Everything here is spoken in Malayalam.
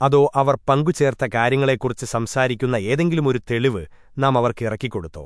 അതോ അവർ പങ്കുചേർത്ത കാര്യങ്ങളെക്കുറിച്ച് സംസാരിക്കുന്ന ഏതെങ്കിലും ഒരു തെളിവ് നാം അവർക്ക് ഇറക്കിക്കൊടുത്തോ?